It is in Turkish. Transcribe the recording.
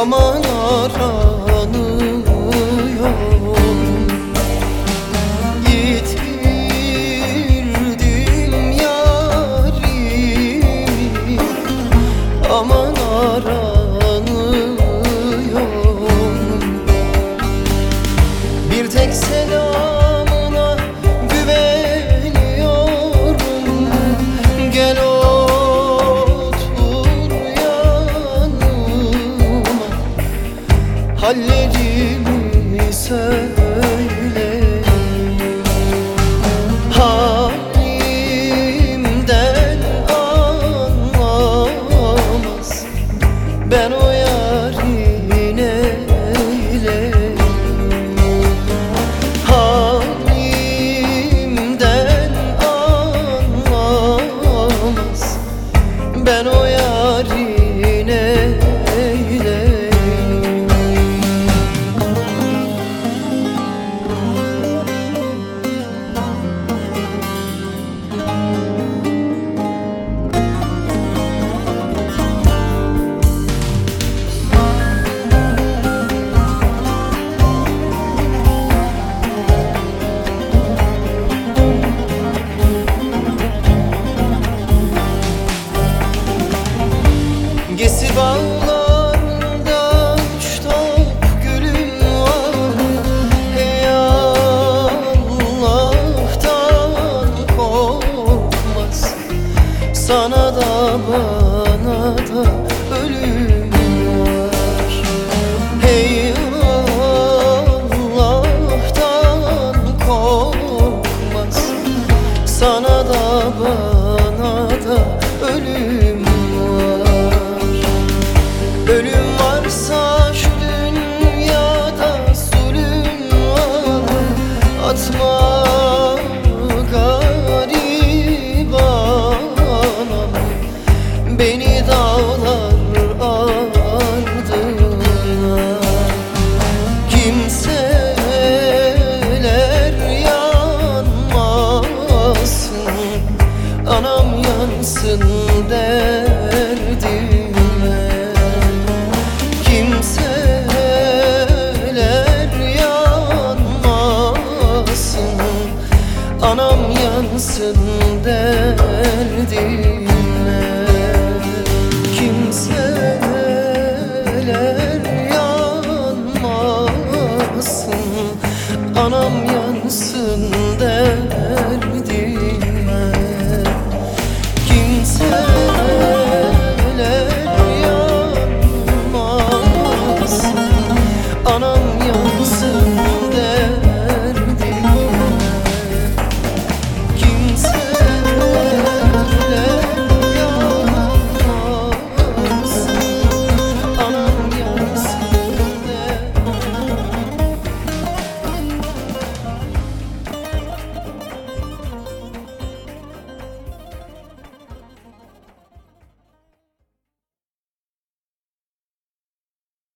aman aranıyor. hallerimi söyle. Halimden anlamaz. Ben o yarin eyle. Halimden anlamaz. Ben o Dengesi var. what's more. Anam yansın derdime